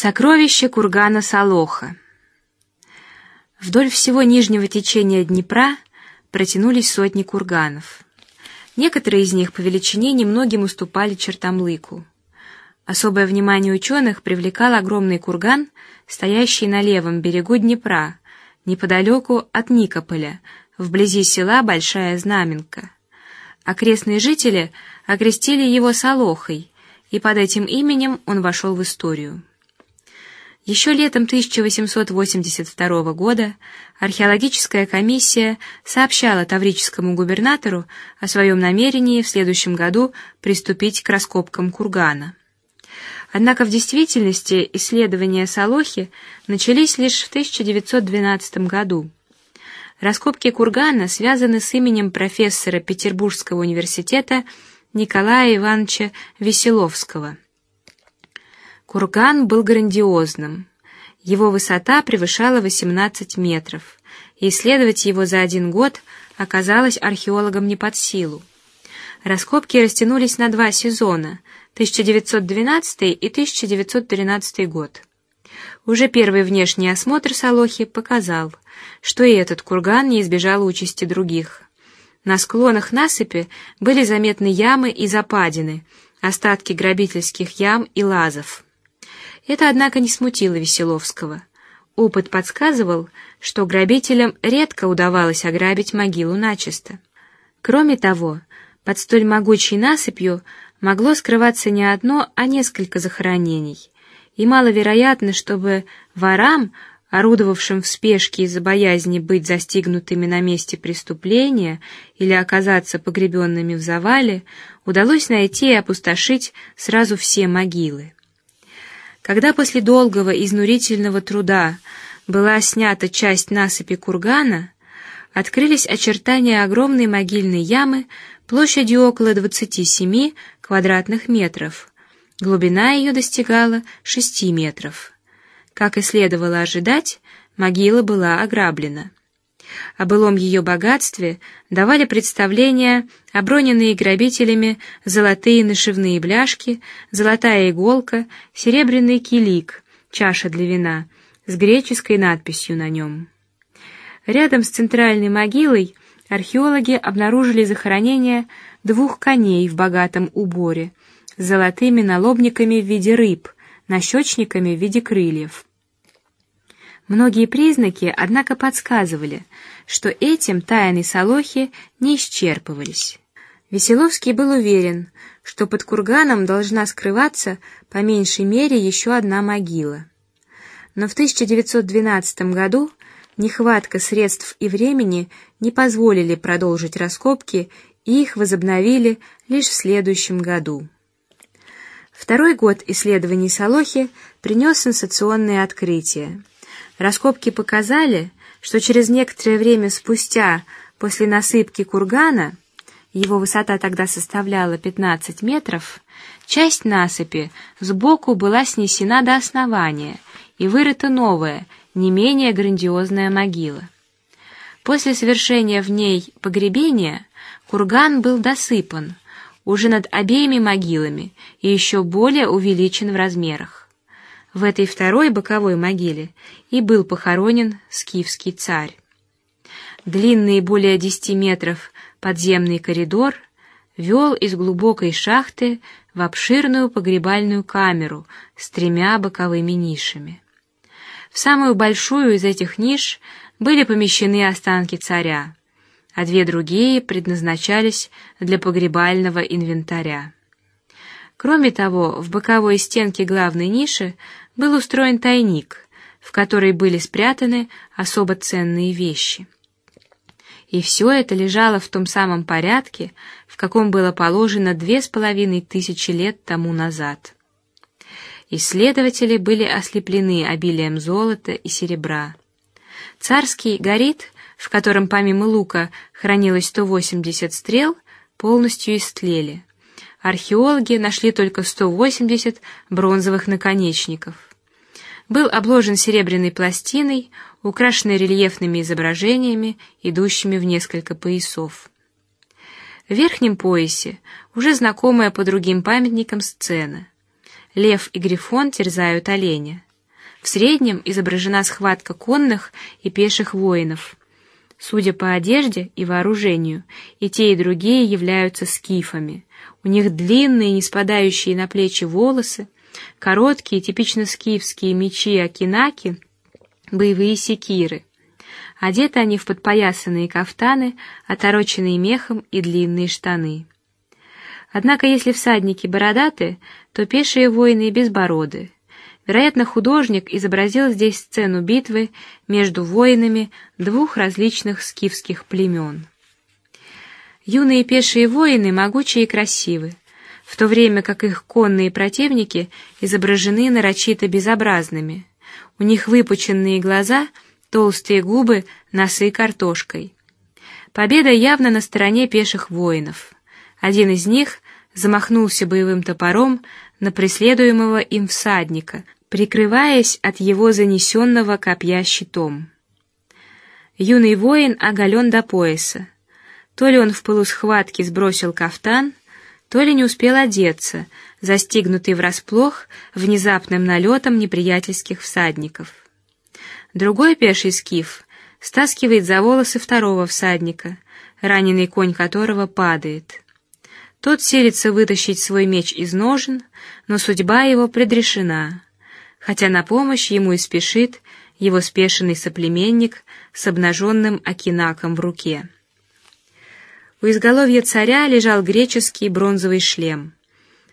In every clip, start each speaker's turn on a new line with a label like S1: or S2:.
S1: Сокровище кургана Солоха. Вдоль всего нижнего течения Днепра протянулись сотни курганов. Некоторые из них по величине немногим уступали Чертомлыку. Особое внимание ученых привлекал огромный курган, стоящий на левом берегу Днепра, неподалеку от Никополя, вблизи села Большая Знаменка. Окрестные жители окрестили его Солохой, и под этим именем он вошел в историю. Еще летом 1882 года археологическая комиссия сообщала таврическому губернатору о своем намерении в следующем году приступить к раскопкам кургана. Однако в действительности исследования Солохи начались лишь в 1912 году. Раскопки кургана связаны с именем профессора Петербургского университета Николая Ивановича Веселовского. Курган был грандиозным. Его высота превышала 18 метров, исследовать его за один год оказалось археологам не под силу. Раскопки растянулись на два сезона: 1912 и 1913 год. Уже первый внешний осмотр Солохи показал, что и этот курган не избежал участи других. На склонах насыпи были заметны ямы и западины, остатки грабительских ям и лазов. Это, однако, не смутило Веселовского. Опыт подсказывал, что грабителям редко удавалось ограбить могилу начисто. Кроме того, под столь могучей насыпью могло скрываться не одно, а несколько захоронений, и маловероятно, чтобы ворам, орудовавшим в спешке из-за боязни быть застигнутыми на месте преступления или оказаться погребенными в завале, удалось найти и опустошить сразу все могилы. Когда после долгого изнурительного труда была снята часть насыпи кургана, открылись очертания огромной могильной ямы площадью около 27 квадратных метров. Глубина ее достигала 6 метров. Как и следовало ожидать, могила была ограблена. О былом ее богатстве давали представления оброненные грабителями золотые нашивные бляшки, золотая иголка, серебряный килик, чаша для вина с греческой надписью на нем. Рядом с центральной могилой археологи обнаружили захоронение двух коней в богатом уборе с золотыми налобниками в виде рыб, нащечниками в виде крыльев. Многие признаки, однако, подсказывали, что этим тайны Солохи не исчерпывались. Веселовский был уверен, что под курганом должна скрываться по меньшей мере еще одна могила. Но в 1912 году нехватка средств и времени не позволили продолжить раскопки, и их возобновили лишь в следующем году. Второй год исследований Солохи принес сенсационные открытия. Раскопки показали, что через некоторое время спустя после насыпки кургана, его высота тогда составляла 15 метров, часть насыпи сбоку была снесена до основания и вырыта новая, не менее грандиозная могила. После совершения в ней погребения курган был досыпан уже над обеими могилами и еще более увеличен в размерах. В этой второй боковой могиле и был похоронен скифский царь. Длинный более десяти метров подземный коридор вел из глубокой шахты в обширную погребальную камеру с тремя боковыми нишами. В самую большую из этих ниш были помещены останки царя, а две другие предназначались для погребального инвентаря. Кроме того, в боковой стенке главной ниши был устроен тайник, в который были спрятаны особо ценные вещи. И все это лежало в том самом порядке, в каком было положено две с половиной тысячи лет тому назад. Исследователи были ослеплены обилием золота и серебра. Царский горит, в котором помимо лука хранилось 180 стрел, полностью истлели археологи нашли только 180 бронзовых наконечников. Был обложен серебряной пластиной, украшенной рельефными изображениями, идущими в несколько поясов. В верхнем поясе уже знакомая по другим памятникам сцена: лев и грифон терзают оленя. В среднем изображена схватка конных и пеших воинов. Судя по одежде и вооружению, и те и другие являются скифами. У них длинные, не спадающие на плечи волосы, короткие, типично скифские мечи акинаки, боевые секиры. Одеты они в подпоясанные кафтаны, отороченные мехом и длинные штаны. Однако, если всадники бородаты, то пешие воины безбороды. Вероятно, художник изобразил здесь сцену битвы между воинами двух различных скифских племен. Юные пешие воины могучие и красивы, в то время как их конные противники изображены нарочито безобразными. У них выпученные глаза, толстые губы, носы картошкой. Победа явно на стороне пеших воинов. Один из них замахнулся боевым топором на преследуемого им всадника, прикрываясь от его занесенного копья щитом. Юный воин оголен до пояса. То ли он в пылу схватки сбросил кафтан, то ли не успел одеться, застигнутый врасплох внезапным налетом неприятельских всадников. Другой пеший скиф стаскивает за волосы второго всадника, раненый конь которого падает. Тот силится вытащить свой меч из ножен, но судьба его предрешена, хотя на помощь ему и спешит его спешенный соплеменник с обнаженным акинаком в руке. У изголовья царя лежал греческий бронзовый шлем,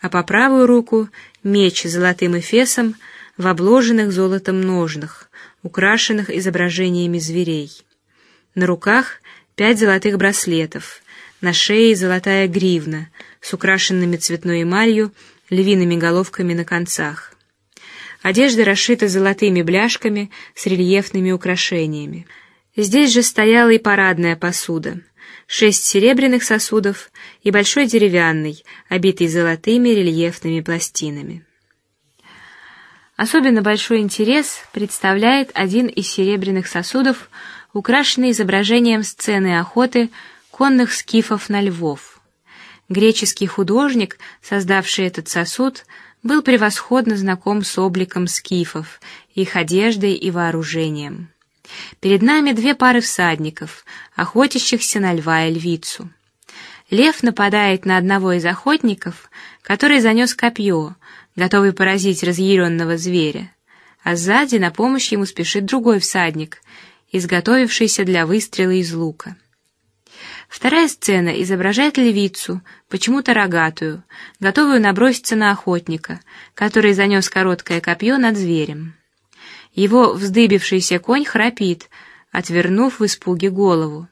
S1: а по правую руку меч с золотым эфесом в обложенных золотом ножнах, украшенных изображениями зверей. На руках пять золотых браслетов, на шее золотая гривна с украшенными цветной эмалью львиными головками на концах. Одежда расшита золотыми бляшками с рельефными украшениями. Здесь же стояла и парадная посуда, шесть серебряных сосудов и большой деревянный, обитый золотыми рельефными пластинами. Особенно большой интерес представляет один из серебряных сосудов, украшенный изображением сцены охоты конных скифов на львов. Греческий художник, создавший этот сосуд, был превосходно знаком с обликом скифов, их одеждой и вооружением. Перед нами две пары всадников, охотящихся на льва и львицу. Лев нападает на одного из охотников, который занес копье, готовый поразить разъяренного зверя, а сзади на помощь ему спешит другой всадник, изготовившийся для выстрела из лука. Вторая сцена изображает львицу, почему-то рогатую, готовую наброситься на охотника, который занес короткое копье над зверем. Его вздыбившийся конь храпит, отвернув в испуге голову,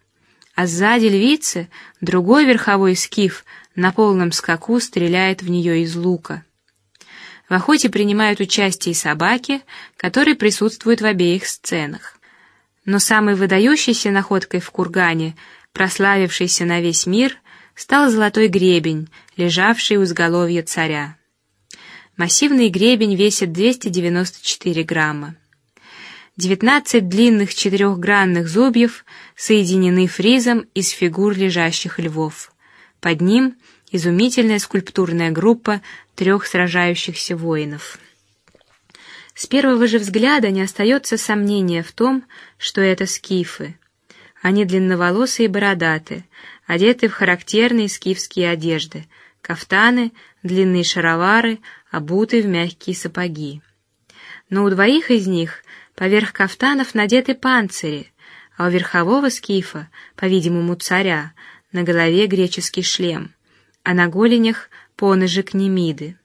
S1: а сзади львицы другой верховой скиф на полном скаку стреляет в нее из лука. В охоте принимают участие и собаки, которые присутствуют в обеих сценах. Но самой выдающейся находкой в кургане прославившийся на весь мир, стал золотой гребень, лежавший у изголовья царя. Массивный гребень весит 294 грамма. Девятнадцать длинных четырехгранных зубьев соединены фризом из фигур лежащих львов. Под ним изумительная скульптурная группа трех сражающихся воинов. С первого же взгляда не остается сомнения в том, что это скифы. Они длинноволосые и бородаты, одеты в характерные скифские одежды, кафтаны, длинные шаровары, обуты в мягкие сапоги. Но у двоих из них поверх кафтанов надеты панцири, а у верхового скифа, по-видимому царя, на голове греческий шлем, а на голенях поножик немиды.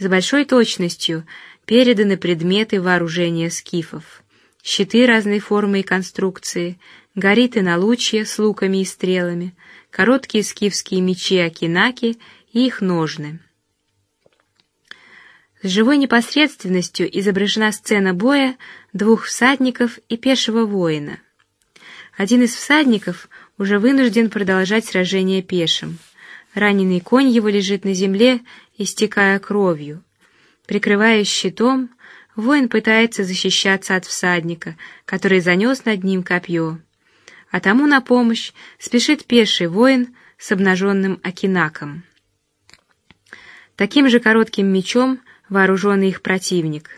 S1: С большой точностью переданы предметы вооружения скифов: щиты разной формы и конструкции, гориты на лучье с луками и стрелами, короткие скифские мечи акинаки и их ножны. С живой непосредственностью изображена сцена боя двух всадников и пешего воина. Один из всадников уже вынужден продолжать сражение пешим. Раненый конь его лежит на земле, истекая кровью. Прикрываясь щитом, воин пытается защищаться от всадника, который занес над ним копье а тому на помощь спешит пеший воин с обнаженным акинаком. Таким же коротким мечом вооруженный их противник.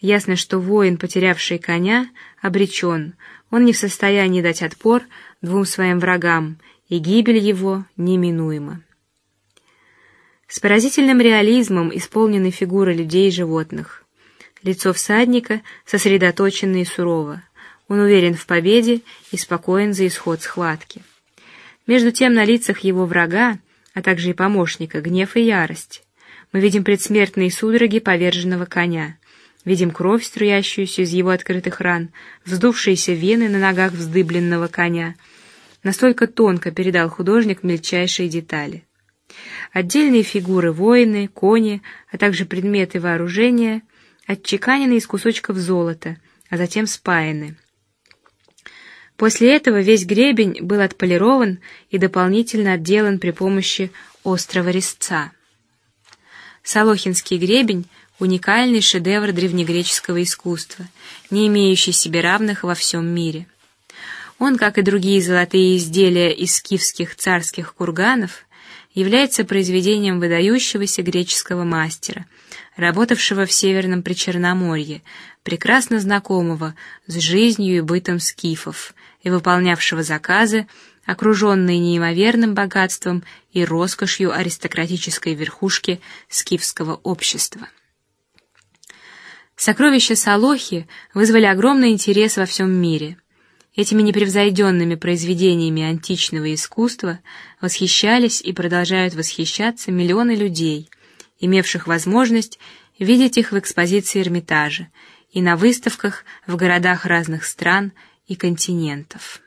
S1: Ясно, что воин, потерявший коня, обречен. Он не в состоянии дать отпор двум своим врагам, и гибель его неминуема. С поразительным реализмом исполнены фигуры людей и животных. Лицо всадника сосредоточено и сурово. Он уверен в победе и спокоен за исход схватки. Между тем на лицах его врага, а также и помощника, гнев и ярость. Мы видим предсмертные судороги поверженного коня. Видим кровь, струящуюся из его открытых ран, вздувшиеся вены на ногах вздыбленного коня. Настолько тонко передал художник мельчайшие детали. Отдельные фигуры воины, кони, а также предметы вооружения отчеканены из кусочков золота, а затем спаяны. После этого весь гребень был отполирован и дополнительно отделан при помощи острого резца. Солохинский гребень уникальный шедевр древнегреческого искусства, не имеющий себе равных во всем мире. Он, как и другие золотые изделия из скифских царских курганов, является произведением выдающегося греческого мастера, работавшего в северном Причерноморье, прекрасно знакомого с жизнью и бытом скифов и выполнявшего заказы, окруженные неимоверным богатством и роскошью аристократической верхушки скифского общества. Сокровища Салохи вызвали огромный интерес во всем мире. Этими непревзойденными произведениями античного искусства восхищались и продолжают восхищаться миллионы людей, имевших возможность видеть их в экспозиции Эрмитажа и на выставках в городах разных стран и континентов.